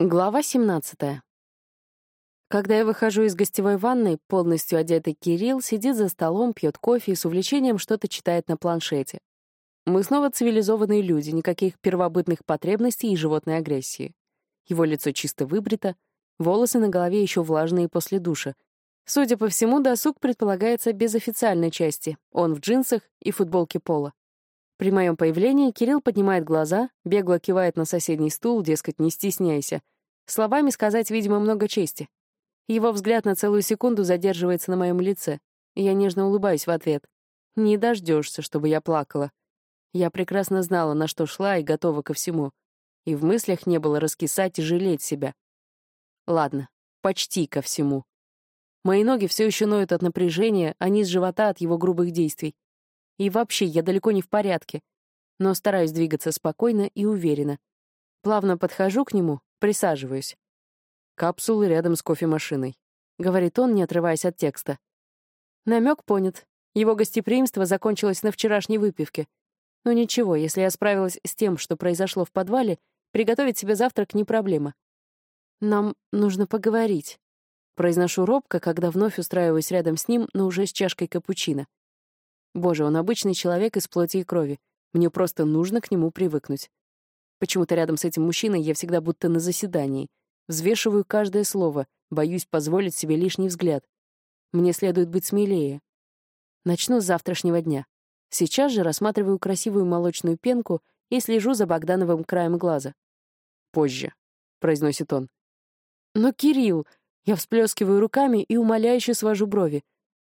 Глава 17. Когда я выхожу из гостевой ванной, полностью одетый Кирилл сидит за столом, пьет кофе и с увлечением что-то читает на планшете. Мы снова цивилизованные люди, никаких первобытных потребностей и животной агрессии. Его лицо чисто выбрито, волосы на голове еще влажные после душа. Судя по всему, досуг предполагается без официальной части. Он в джинсах и футболке пола. При моем появлении Кирилл поднимает глаза, бегло кивает на соседний стул, дескать, не стесняйся. Словами сказать, видимо, много чести. Его взгляд на целую секунду задерживается на моем лице. Я нежно улыбаюсь в ответ. Не дождешься, чтобы я плакала. Я прекрасно знала, на что шла и готова ко всему. И в мыслях не было раскисать и жалеть себя. Ладно, почти ко всему. Мои ноги все еще ноют от напряжения, а низ живота от его грубых действий. И вообще, я далеко не в порядке. Но стараюсь двигаться спокойно и уверенно. Плавно подхожу к нему, присаживаюсь. Капсулы рядом с кофемашиной. Говорит он, не отрываясь от текста. Намек понят. Его гостеприимство закончилось на вчерашней выпивке. Но ничего, если я справилась с тем, что произошло в подвале, приготовить себе завтрак не проблема. Нам нужно поговорить. Произношу робко, когда вновь устраиваюсь рядом с ним, но уже с чашкой капучино. Боже, он обычный человек из плоти и крови. Мне просто нужно к нему привыкнуть. Почему-то рядом с этим мужчиной я всегда будто на заседании. Взвешиваю каждое слово, боюсь позволить себе лишний взгляд. Мне следует быть смелее. Начну с завтрашнего дня. Сейчас же рассматриваю красивую молочную пенку и слежу за Богдановым краем глаза. «Позже», — произносит он. «Но, Кирилл...» Я всплескиваю руками и умоляюще свожу брови.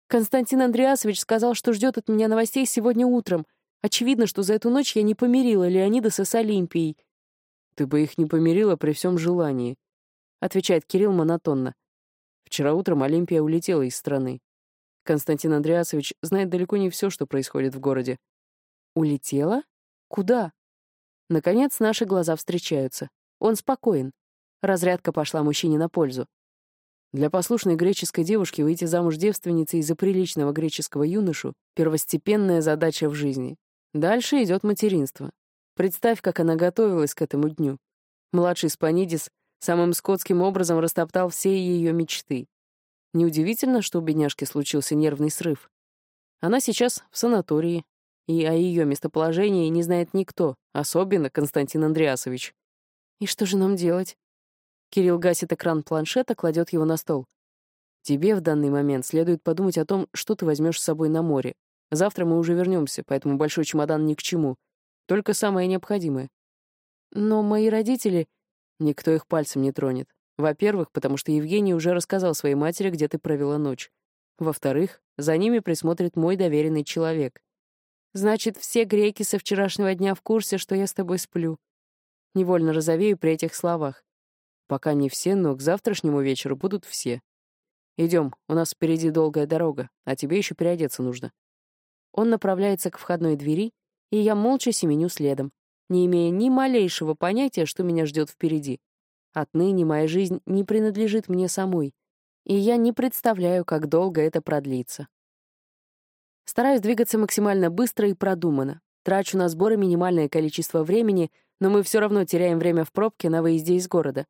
Константин Андреасович сказал, что ждет от меня новостей сегодня утром. Очевидно, что за эту ночь я не помирила Леонидаса с Олимпией. «Ты бы их не помирила при всем желании», — отвечает Кирилл монотонно. Вчера утром Олимпия улетела из страны. Константин Андреасович знает далеко не все, что происходит в городе. Улетела? Куда? Наконец наши глаза встречаются. Он спокоен. Разрядка пошла мужчине на пользу. Для послушной греческой девушки выйти замуж девственницей за приличного греческого юношу — первостепенная задача в жизни. Дальше идет материнство. Представь, как она готовилась к этому дню. Младший Спанидис самым скотским образом растоптал все ее мечты. Неудивительно, что у бедняжки случился нервный срыв. Она сейчас в санатории, и о ее местоположении не знает никто, особенно Константин Андреасович. «И что же нам делать?» Кирилл гасит экран планшета, кладет его на стол. «Тебе в данный момент следует подумать о том, что ты возьмешь с собой на море. Завтра мы уже вернемся, поэтому большой чемодан ни к чему. Только самое необходимое. Но мои родители... Никто их пальцем не тронет. Во-первых, потому что Евгений уже рассказал своей матери, где ты провела ночь. Во-вторых, за ними присмотрит мой доверенный человек. Значит, все греки со вчерашнего дня в курсе, что я с тобой сплю. Невольно розовею при этих словах. Пока не все, но к завтрашнему вечеру будут все. Идем, у нас впереди долгая дорога, а тебе еще переодеться нужно. Он направляется к входной двери, и я молча семеню следом, не имея ни малейшего понятия, что меня ждет впереди. Отныне моя жизнь не принадлежит мне самой, и я не представляю, как долго это продлится. Стараюсь двигаться максимально быстро и продуманно. Трачу на сборы минимальное количество времени, но мы все равно теряем время в пробке на выезде из города.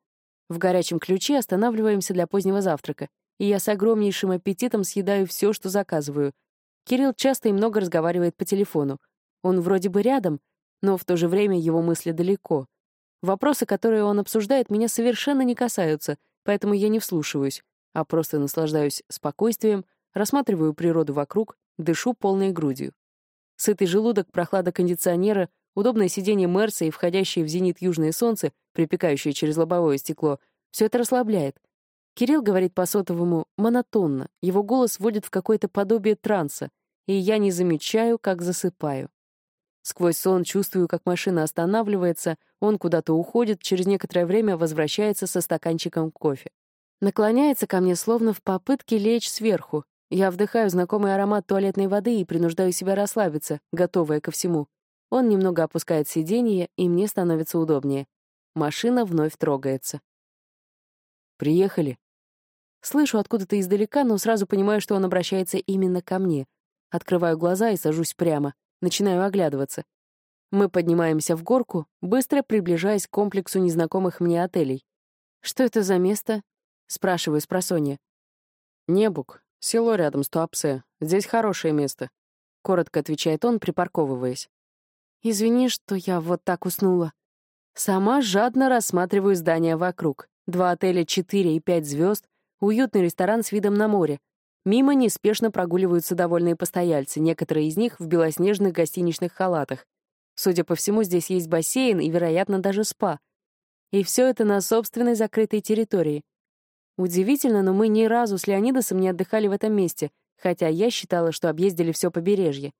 В горячем ключе останавливаемся для позднего завтрака, и я с огромнейшим аппетитом съедаю все, что заказываю. Кирилл часто и много разговаривает по телефону. Он вроде бы рядом, но в то же время его мысли далеко. Вопросы, которые он обсуждает, меня совершенно не касаются, поэтому я не вслушиваюсь, а просто наслаждаюсь спокойствием, рассматриваю природу вокруг, дышу полной грудью. Сытый желудок, прохлада кондиционера, удобное сиденье Мерса и входящее в зенит южное солнце, припекающее через лобовое стекло, все это расслабляет. Кирилл говорит по сотовому монотонно, его голос вводит в какое-то подобие транса, и я не замечаю, как засыпаю. Сквозь сон чувствую, как машина останавливается, он куда-то уходит, через некоторое время возвращается со стаканчиком кофе. Наклоняется ко мне, словно в попытке лечь сверху. Я вдыхаю знакомый аромат туалетной воды и принуждаю себя расслабиться, готовая ко всему. Он немного опускает сиденье, и мне становится удобнее. Машина вновь трогается. «Приехали». Слышу откуда-то издалека, но сразу понимаю, что он обращается именно ко мне. Открываю глаза и сажусь прямо. Начинаю оглядываться. Мы поднимаемся в горку, быстро приближаясь к комплексу незнакомых мне отелей. «Что это за место?» — спрашиваю с просонья. «Небук. Село рядом с Туапсе. Здесь хорошее место», — коротко отвечает он, припарковываясь. «Извини, что я вот так уснула». Сама жадно рассматриваю здания вокруг. Два отеля 4 и 5 звезд, уютный ресторан с видом на море. Мимо неспешно прогуливаются довольные постояльцы, некоторые из них в белоснежных гостиничных халатах. Судя по всему, здесь есть бассейн и, вероятно, даже спа. И все это на собственной закрытой территории. Удивительно, но мы ни разу с Леонидосом не отдыхали в этом месте, хотя я считала, что объездили все побережье.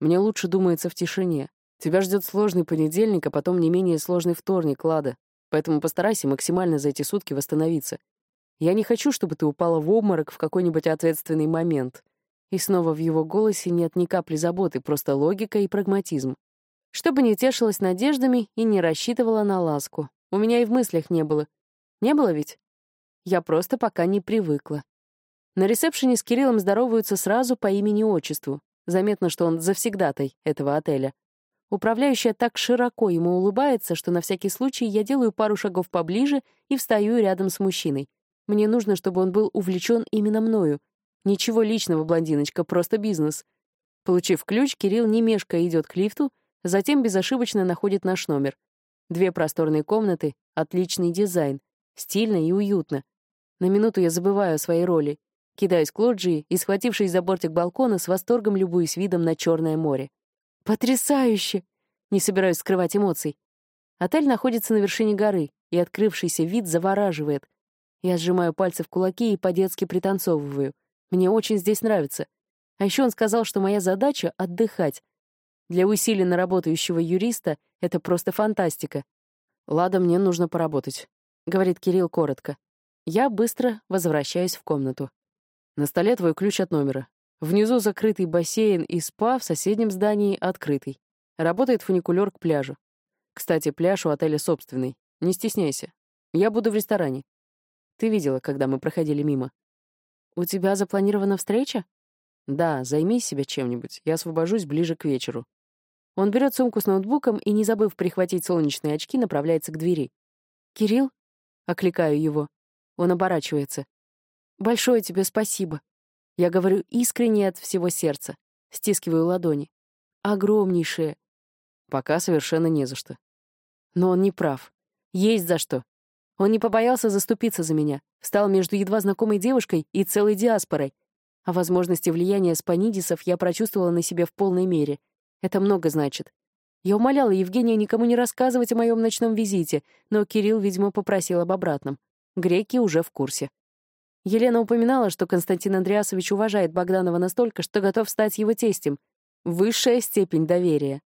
Мне лучше думается в тишине. Тебя ждет сложный понедельник, а потом не менее сложный вторник, Лада. Поэтому постарайся максимально за эти сутки восстановиться. Я не хочу, чтобы ты упала в обморок в какой-нибудь ответственный момент. И снова в его голосе нет ни капли заботы, просто логика и прагматизм. Чтобы не тешилась надеждами и не рассчитывала на ласку. У меня и в мыслях не было. Не было ведь? Я просто пока не привыкла. На ресепшене с Кириллом здороваются сразу по имени-отчеству. Заметно, что он завсегдатай этого отеля. Управляющая так широко ему улыбается, что на всякий случай я делаю пару шагов поближе и встаю рядом с мужчиной. Мне нужно, чтобы он был увлечен именно мною. Ничего личного, блондиночка, просто бизнес. Получив ключ, Кирилл не мешкая идет к лифту, затем безошибочно находит наш номер. Две просторные комнаты, отличный дизайн, стильно и уютно. На минуту я забываю о своей роли, кидаюсь к лоджии и, схватившись за бортик балкона, с восторгом любуюсь видом на Черное море. Потрясающе! Не собираюсь скрывать эмоций. Отель находится на вершине горы, и открывшийся вид завораживает. Я сжимаю пальцы в кулаки и по-детски пританцовываю. Мне очень здесь нравится. А еще он сказал, что моя задача — отдыхать. Для усиленно работающего юриста это просто фантастика. «Лада, мне нужно поработать», — говорит Кирилл коротко. Я быстро возвращаюсь в комнату. На столе твой ключ от номера. Внизу закрытый бассейн и спа, в соседнем здании открытый. Работает фуникулер к пляжу. Кстати, пляж у отеля собственный. Не стесняйся. Я буду в ресторане. Ты видела, когда мы проходили мимо. У тебя запланирована встреча? Да, займись себя чем-нибудь. Я освобожусь ближе к вечеру. Он берет сумку с ноутбуком и, не забыв прихватить солнечные очки, направляется к двери. «Кирилл?» — окликаю его. Он оборачивается. «Большое тебе спасибо. Я говорю искренне от всего сердца. Стискиваю ладони. Огромнейшее. Пока совершенно не за что. Но он не прав. Есть за что. Он не побоялся заступиться за меня, встал между едва знакомой девушкой и целой диаспорой. О возможности влияния спанидисов я прочувствовала на себе в полной мере. Это много значит. Я умоляла Евгения никому не рассказывать о моем ночном визите, но Кирилл, видимо, попросил об обратном. Греки уже в курсе. Елена упоминала, что Константин Андреасович уважает Богданова настолько, что готов стать его тестем. Высшая степень доверия.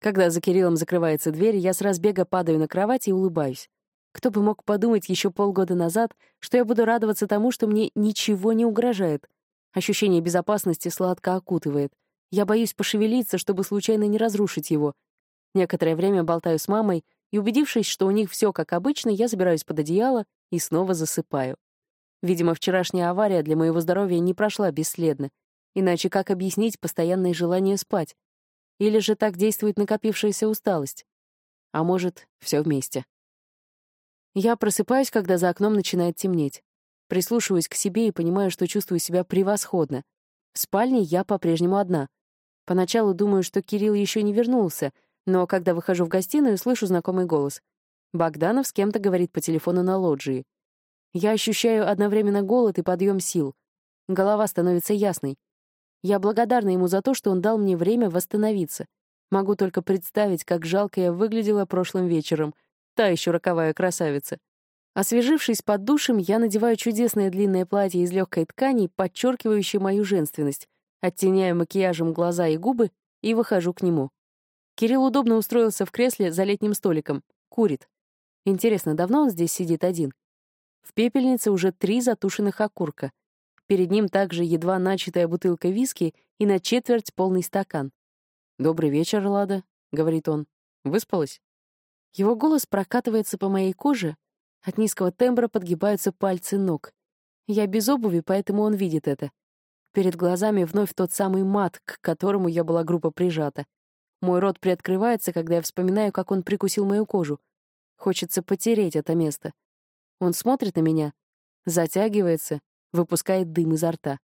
Когда за Кириллом закрывается дверь, я с разбега падаю на кровать и улыбаюсь. Кто бы мог подумать еще полгода назад, что я буду радоваться тому, что мне ничего не угрожает. Ощущение безопасности сладко окутывает. Я боюсь пошевелиться, чтобы случайно не разрушить его. Некоторое время болтаю с мамой, и, убедившись, что у них все как обычно, я забираюсь под одеяло и снова засыпаю. Видимо, вчерашняя авария для моего здоровья не прошла бесследно. Иначе как объяснить постоянное желание спать? Или же так действует накопившаяся усталость? А может, все вместе. Я просыпаюсь, когда за окном начинает темнеть. Прислушиваюсь к себе и понимаю, что чувствую себя превосходно. В спальне я по-прежнему одна. Поначалу думаю, что Кирилл еще не вернулся, но когда выхожу в гостиную, слышу знакомый голос. Богданов с кем-то говорит по телефону на лоджии. Я ощущаю одновременно голод и подъем сил. Голова становится ясной. Я благодарна ему за то, что он дал мне время восстановиться. Могу только представить, как жалко я выглядела прошлым вечером. Та еще роковая красавица. Освежившись под душем, я надеваю чудесное длинное платье из легкой ткани, подчеркивающее мою женственность, оттеняю макияжем глаза и губы и выхожу к нему. Кирилл удобно устроился в кресле за летним столиком. Курит. Интересно, давно он здесь сидит один? В пепельнице уже три затушенных окурка. Перед ним также едва начатая бутылка виски и на четверть полный стакан. «Добрый вечер, Лада», — говорит он. «Выспалась?» Его голос прокатывается по моей коже, от низкого тембра подгибаются пальцы ног. Я без обуви, поэтому он видит это. Перед глазами вновь тот самый мат, к которому я была грубо прижата. Мой рот приоткрывается, когда я вспоминаю, как он прикусил мою кожу. Хочется потереть это место. Он смотрит на меня, затягивается, выпускает дым изо рта.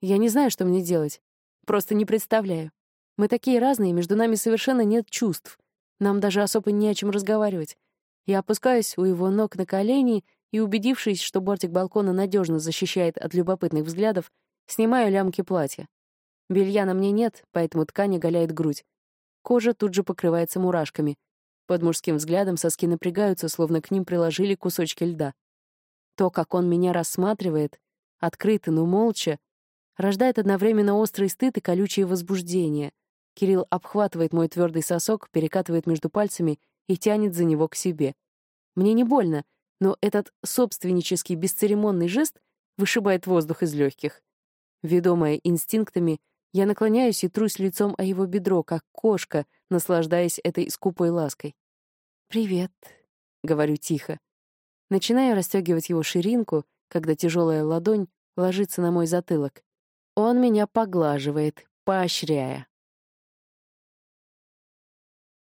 Я не знаю, что мне делать. Просто не представляю. Мы такие разные, между нами совершенно нет чувств. Нам даже особо не о чем разговаривать. Я опускаюсь у его ног на колени и, убедившись, что бортик балкона надежно защищает от любопытных взглядов, снимаю лямки платья. Белья на мне нет, поэтому ткань оголяет грудь. Кожа тут же покрывается мурашками. Под мужским взглядом соски напрягаются, словно к ним приложили кусочки льда. То, как он меня рассматривает, открыто, но молча, рождает одновременно острый стыд и колючее возбуждение. Кирилл обхватывает мой твердый сосок, перекатывает между пальцами и тянет за него к себе. Мне не больно, но этот собственнический бесцеремонный жест вышибает воздух из легких. Ведомая инстинктами, я наклоняюсь и трусь лицом о его бедро, как кошка, наслаждаясь этой скупой лаской. «Привет», — говорю тихо. Начинаю расстегивать его ширинку, когда тяжелая ладонь ложится на мой затылок. Он меня поглаживает, поощряя.